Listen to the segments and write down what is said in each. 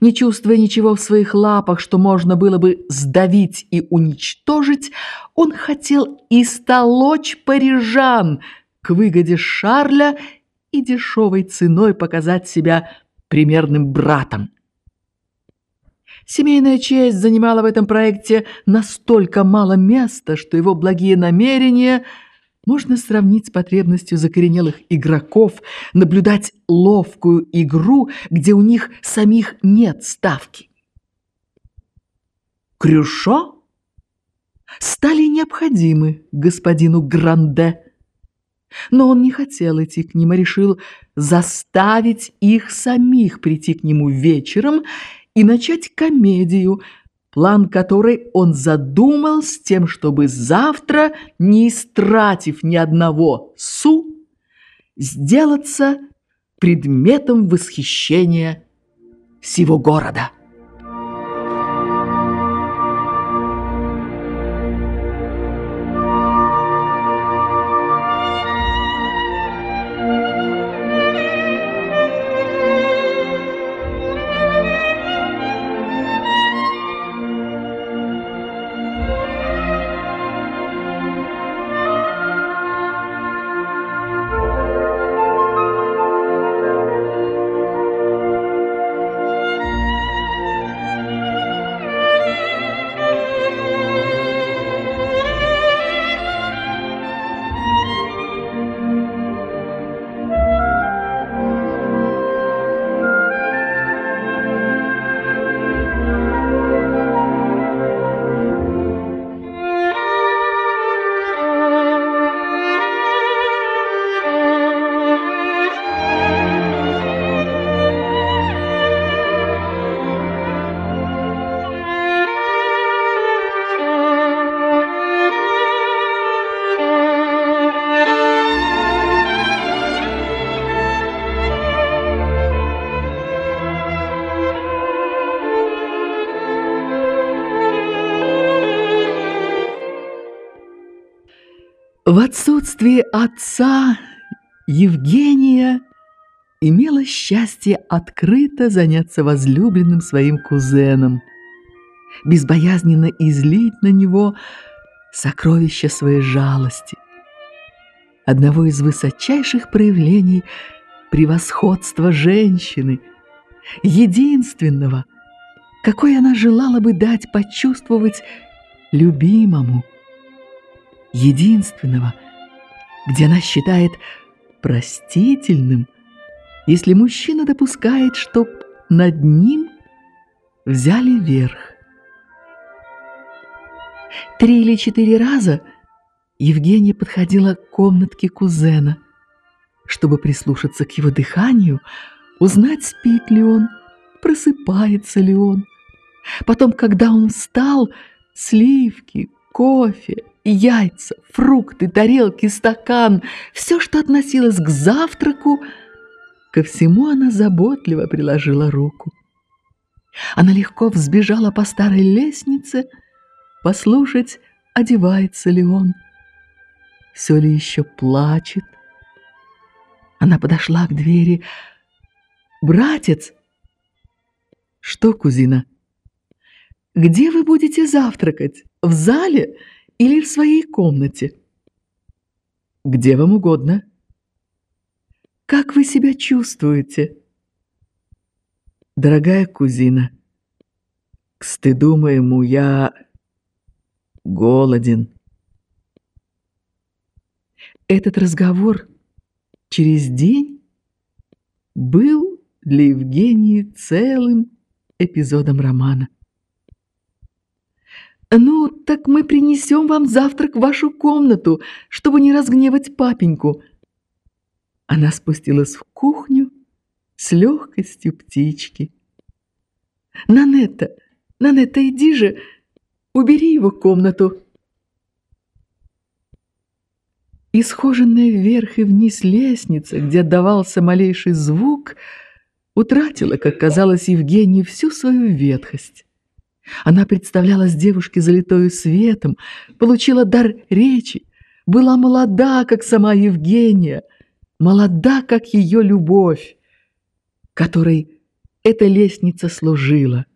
Не чувствуя ничего в своих лапах, что можно было бы сдавить и уничтожить, он хотел истолочь парижан к выгоде Шарля и дешевой ценой показать себя примерным братом. Семейная честь занимала в этом проекте настолько мало места, что его благие намерения можно сравнить с потребностью закоренелых игроков наблюдать ловкую игру, где у них самих нет ставки. Крюшо стали необходимы господину Гранде, но он не хотел идти к ним, а решил заставить их самих прийти к нему вечером и начать комедию, план которой он задумал с тем, чтобы завтра, не истратив ни одного су, сделаться предметом восхищения всего города. В отсутствие отца Евгения имела счастье открыто заняться возлюбленным своим кузеном, безбоязненно излить на него сокровища своей жалости, одного из высочайших проявлений превосходства женщины, единственного, какой она желала бы дать почувствовать любимому, единственного, где она считает простительным, если мужчина допускает, чтоб над ним взяли верх. Три или четыре раза Евгения подходила к комнатке кузена, чтобы прислушаться к его дыханию, узнать, спит ли он, просыпается ли он. Потом, когда он встал, сливки, кофе, яйца, фрукты, тарелки, стакан, все, что относилось к завтраку, ко всему она заботливо приложила руку. Она легко взбежала по старой лестнице, послушать, одевается ли он, все ли еще плачет. Она подошла к двери. «Братец!» «Что, кузина?» «Где вы будете завтракать? В зале или в своей комнате?» «Где вам угодно». «Как вы себя чувствуете?» «Дорогая кузина, к стыду моему я голоден». Этот разговор через день был для Евгении целым эпизодом романа. «Ну, так мы принесем вам завтрак в вашу комнату, чтобы не разгневать папеньку». Она спустилась в кухню с легкостью птички. «Нанетта, Нанетта, иди же, убери его комнату». Исхоженная вверх и вниз лестница, где отдавался малейший звук, утратила, как казалось Евгении, всю свою ветхость. Она представлялась девушке залитою светом, получила дар речи, была молода, как сама Евгения, молода, как ее любовь, которой эта лестница служила.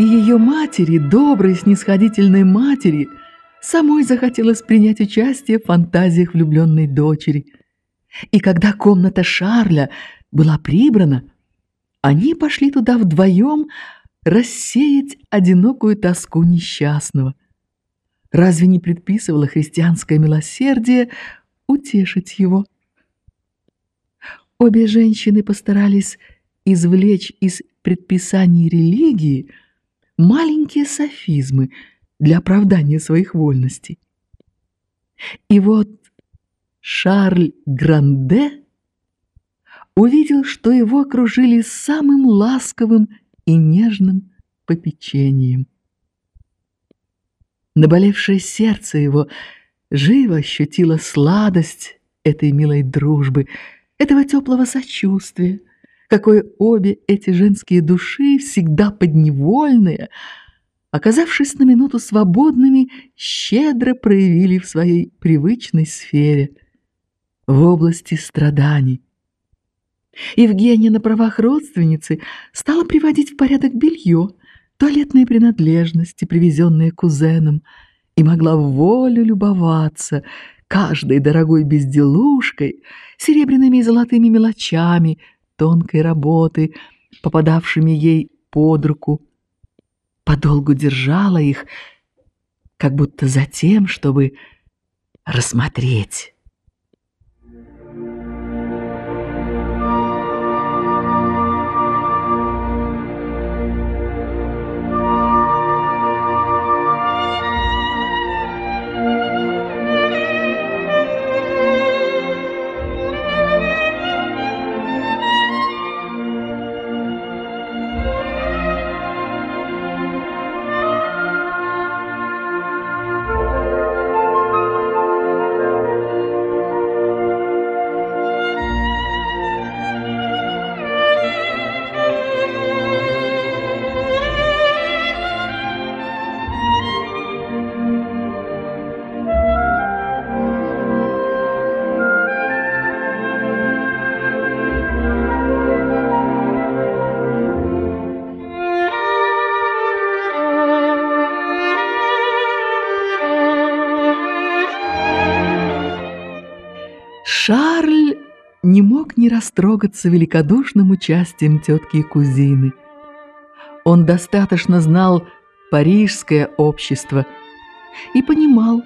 И ее матери, доброй, снисходительной матери, самой захотелось принять участие в фантазиях влюбленной дочери. И когда комната Шарля была прибрана, они пошли туда вдвоем рассеять одинокую тоску несчастного. Разве не предписывало христианское милосердие утешить его? Обе женщины постарались извлечь из предписаний религии маленькие софизмы для оправдания своих вольностей. И вот Шарль Гранде увидел, что его окружили самым ласковым и нежным попечением. Наболевшее сердце его живо ощутило сладость этой милой дружбы, этого теплого сочувствия, какое обе эти женские души, всегда подневольные, оказавшись на минуту свободными, щедро проявили в своей привычной сфере, в области страданий. Евгения на правах родственницы стала приводить в порядок белье, туалетные принадлежности, привезенные кузеном, и могла в волю любоваться каждой дорогой безделушкой, серебряными и золотыми мелочами, тонкой работы, попадавшими ей под руку. Подолгу держала их, как будто за тем, чтобы рассмотреть. Шарль не мог не растрогаться великодушным участием тетки и кузины. Он достаточно знал парижское общество и понимал,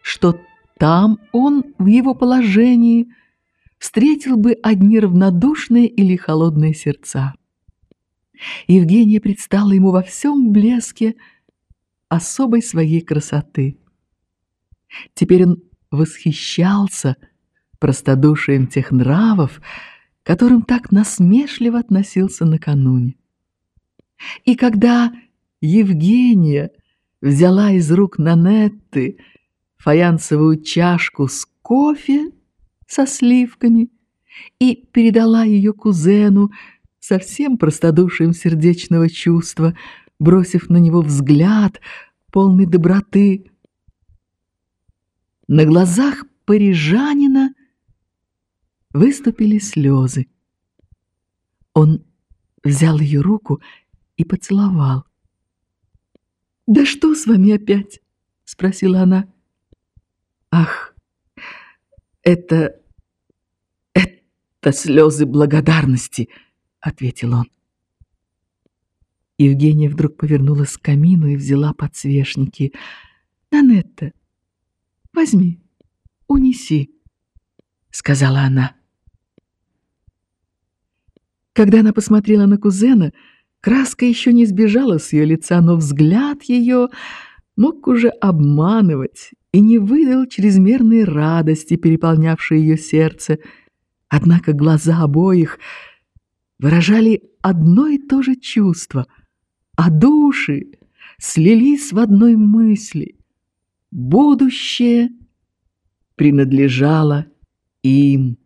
что там он в его положении встретил бы одни равнодушные или холодные сердца. Евгения предстала ему во всем блеске особой своей красоты. Теперь он восхищался простодушием тех нравов, которым так насмешливо относился накануне. И когда Евгения взяла из рук Нанетты фаянсовую чашку с кофе со сливками и передала ее кузену со всем простодушием сердечного чувства, бросив на него взгляд, полный доброты. На глазах парижанина выступили слезы. Он взял ее руку и поцеловал. «Да что с вами опять?» — спросила она. «Ах, это... это слезы благодарности!» — ответил он. Евгения вдруг повернулась к камину и взяла подсвечники. «Нанетта, возьми, унеси», — сказала она. Когда она посмотрела на кузена, краска еще не сбежала с ее лица, но взгляд ее мог уже обманывать и не выдал чрезмерной радости, переполнявшей ее сердце. Однако глаза обоих выражали одно и то же чувство — а души слились в одной мысли. Будущее принадлежало им.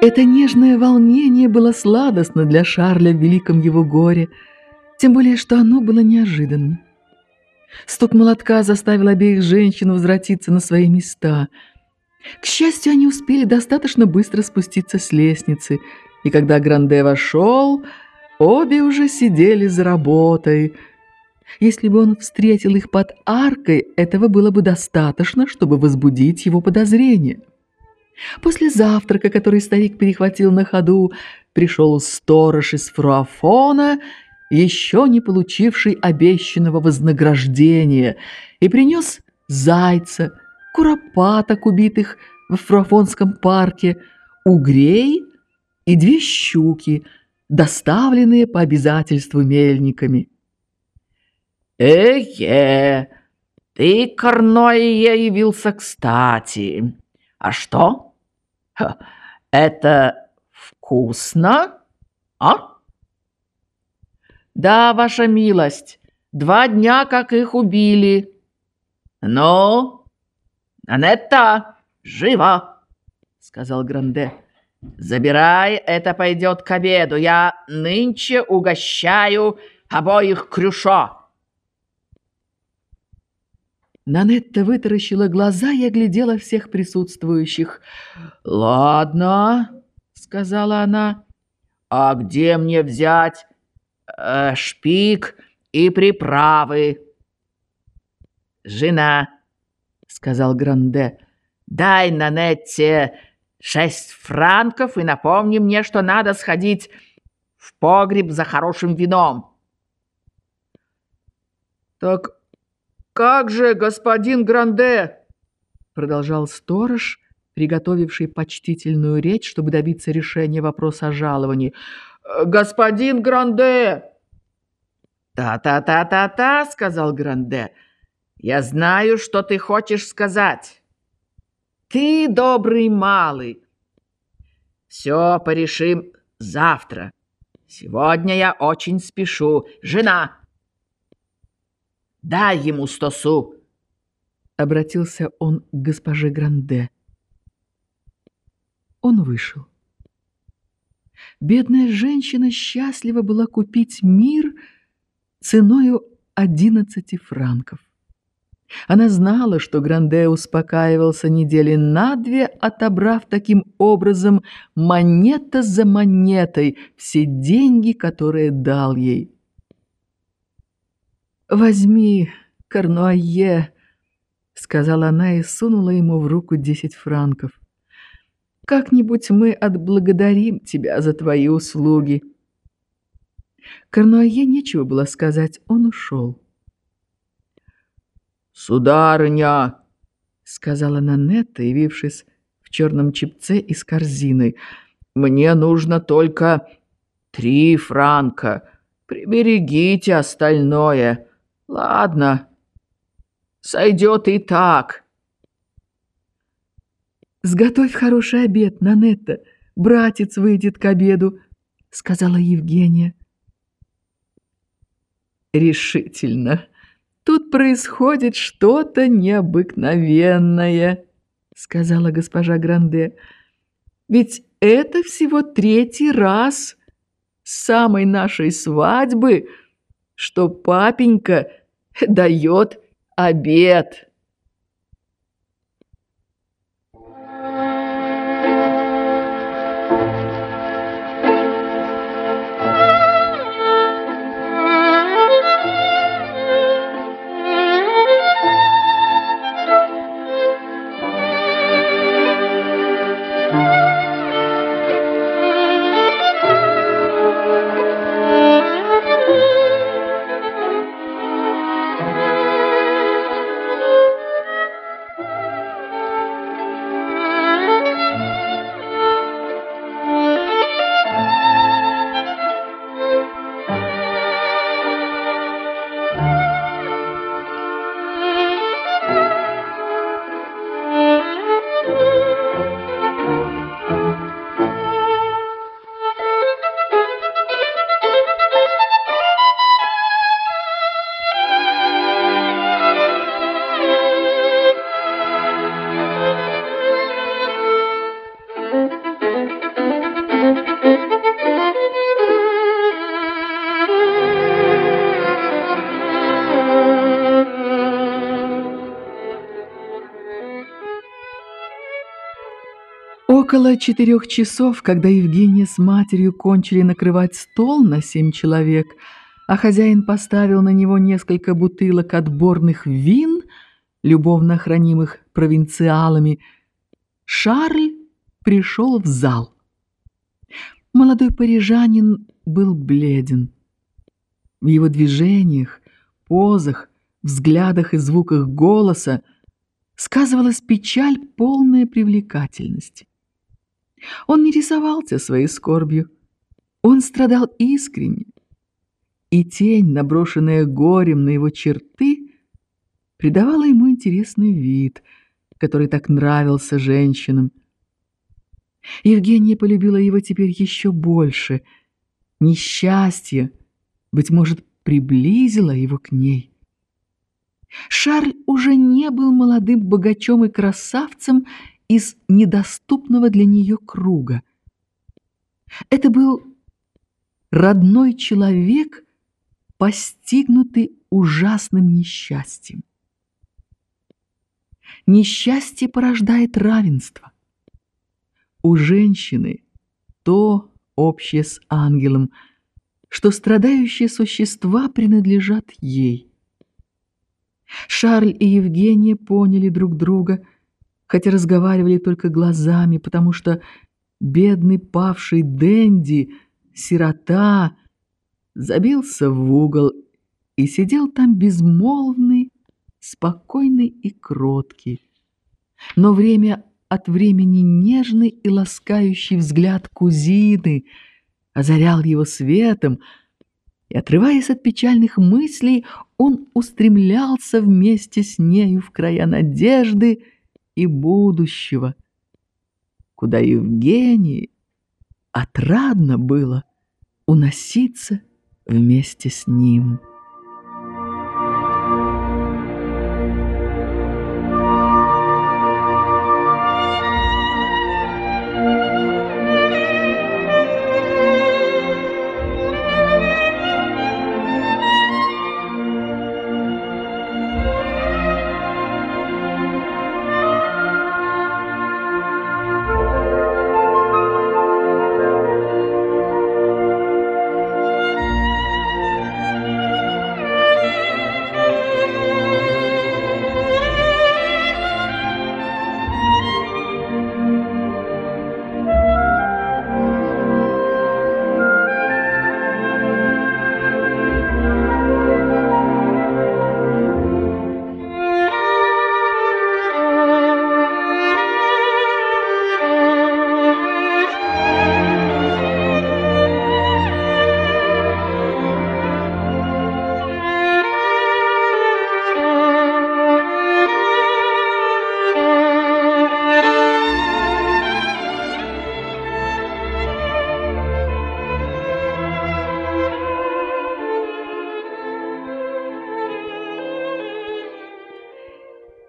Это нежное волнение было сладостно для Шарля в великом его горе, тем более, что оно было неожиданно. Стук молотка заставил обеих женщин возвратиться на свои места. К счастью, они успели достаточно быстро спуститься с лестницы, и когда Гранде вошел, обе уже сидели за работой. Если бы он встретил их под аркой, этого было бы достаточно, чтобы возбудить его подозрения. После завтрака, который старик перехватил на ходу, пришел сторож из фруафона, еще не получивший обещанного вознаграждения, и принес зайца, куропаток, убитых в фруафонском парке, угрей и две щуки, доставленные по обязательству мельниками. «Э-е, ты, Корное, явился кстати. А что?» Это вкусно, а? Да, ваша милость, два дня, как их убили. Ну, Анетта, живо, сказал Гранде. Забирай, это пойдет к обеду. Я нынче угощаю обоих крюшо. Нанетта вытаращила глаза и оглядела всех присутствующих. «Ладно», — сказала она, — «а где мне взять э, шпик и приправы?» «Жена», — сказал Гранде, — «дай Нанетте шесть франков и напомни мне, что надо сходить в погреб за хорошим вином». «Так «Как же, господин Гранде!» Продолжал сторож, приготовивший почтительную речь, чтобы добиться решения вопроса о жаловании. «Господин Гранде!» «Та-та-та-та-та!» — сказал Гранде. «Я знаю, что ты хочешь сказать. Ты добрый малый. Все порешим завтра. Сегодня я очень спешу. Жена, Дай ему сто су!» Обратился он к госпоже Гранде. Он вышел. Бедная женщина счастлива была купить мир ценою одиннадцати франков. Она знала, что Гранде успокаивался недели на две, отобрав таким образом монета за монетой все деньги, которые дал ей. «Возьми, Корнуае», — сказала она и сунула ему в руку десять франков. «Как-нибудь мы отблагодарим тебя за твои услуги». Корнуае нечего было сказать, он ушел. «Сударыня», — сказала Нанетта, явившись в черном чепце и с корзиной. «Мне нужно только три франка. Приберегите остальное. Ладно, сойдет и так». «Сготовь хороший обед, Нанетта. Братец выйдет к обеду», — сказала Евгения. «Решительно. Тут происходит что-то необыкновенное», — сказала госпожа Гранде. «Ведь это всего третий раз с самой нашей свадьбы, что папенька дает обед». Около четырех часов, когда Евгения с матерью кончили накрывать стол на семь человек, а хозяин поставил на него несколько бутылок отборных вин, любовно хранимых провинциалами, Шарль пришел в зал. Молодой парижанин был бледен. В его движениях, позах, взглядах и звуках голоса сказывалась печаль, полная привлекательности. Он не рисовался своей скорбью. Он страдал искренне. И тень, наброшенная горем на его черты, придавала ему интересный вид, который так нравился женщинам. Евгения полюбила его теперь еще больше. Несчастье, быть может, приблизило его к ней. Шарль уже не был молодым богачом и красавцем из недоступного для нее круга. Это был родной человек, постигнутый ужасным несчастьем. Несчастье порождает равенство. У женщины то общее с ангелом, что страдающие существа принадлежат ей. Шарль и Евгения поняли друг друга – хотя разговаривали только глазами, потому что бедный павший Дэнди, сирота, забился в угол и сидел там безмолвный, спокойный и кроткий. Но время от времени нежный и ласкающий взгляд кузины озарял его светом, и, отрываясь от печальных мыслей, он устремлялся вместе с нею в края надежды, и будущего, куда Евгении отрадно было уноситься вместе с ним.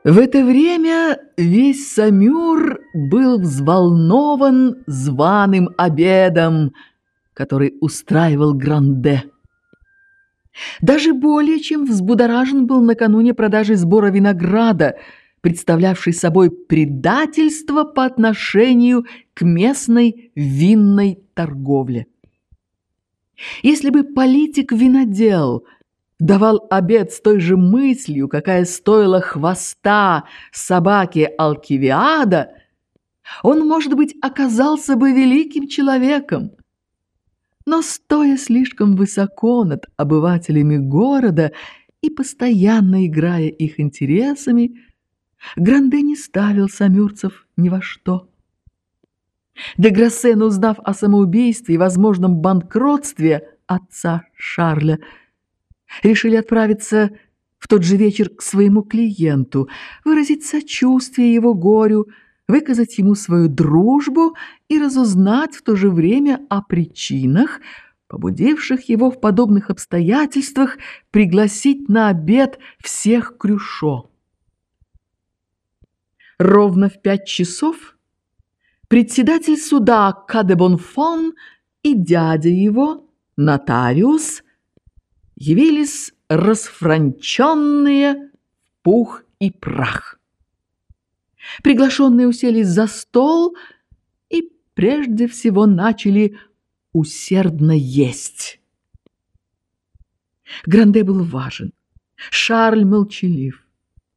В это время весь Самюр был взволнован званым обедом, который устраивал Гранде. Даже более чем взбудоражен был накануне продажи сбора винограда, представлявший собой предательство по отношению к местной винной торговле. Если бы политик-винодел давал обед с той же мыслью, какая стоила хвоста собаки Алкивиада, он, может быть, оказался бы великим человеком. Но, стоя слишком высоко над обывателями города и постоянно играя их интересами, Гранде не ставил самюрцев ни во что. Деграссен, узнав о самоубийстве и возможном банкротстве отца Шарля, решили отправиться в тот же вечер к своему клиенту, выразить сочувствие его горю, выказать ему свою дружбу и разузнать в то же время о причинах, побудивших его в подобных обстоятельствах пригласить на обед всех Крюшо. Ровно в пять часов председатель суда Кадебонфон и дядя его, нотариус, явились расфранченные пух и прах. Приглашенные уселись за стол и прежде всего начали усердно есть. Гранде был важен, Шарль молчалив,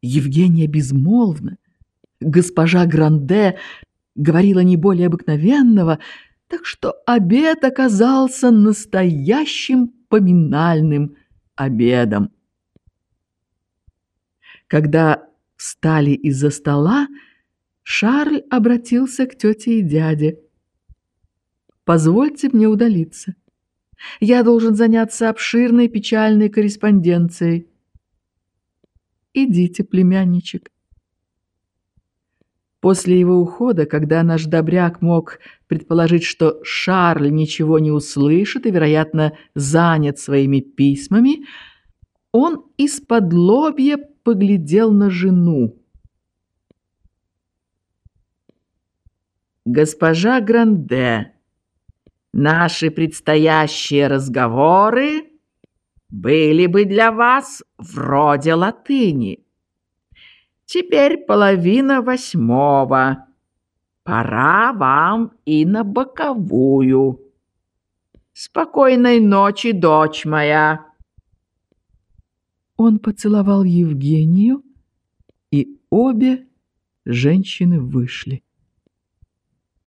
Евгения безмолвна, госпожа Гранде говорила не более обыкновенного, так что обед оказался настоящим поминальным обедом. Когда встали из-за стола, Шарль обратился к тете и дяде. «Позвольте мне удалиться. Я должен заняться обширной печальной корреспонденцией. Идите, племянничек». После его ухода, когда наш добряк мог предположить, что Шарль ничего не услышит и, вероятно, занят своими письмами, он из-под лобья поглядел на жену. «Госпожа Гранде, наши предстоящие разговоры были бы для вас вроде латыни». Теперь половина восьмого. Пора вам и на боковую. Спокойной ночи, дочь моя. Он поцеловал Евгению, и обе женщины вышли.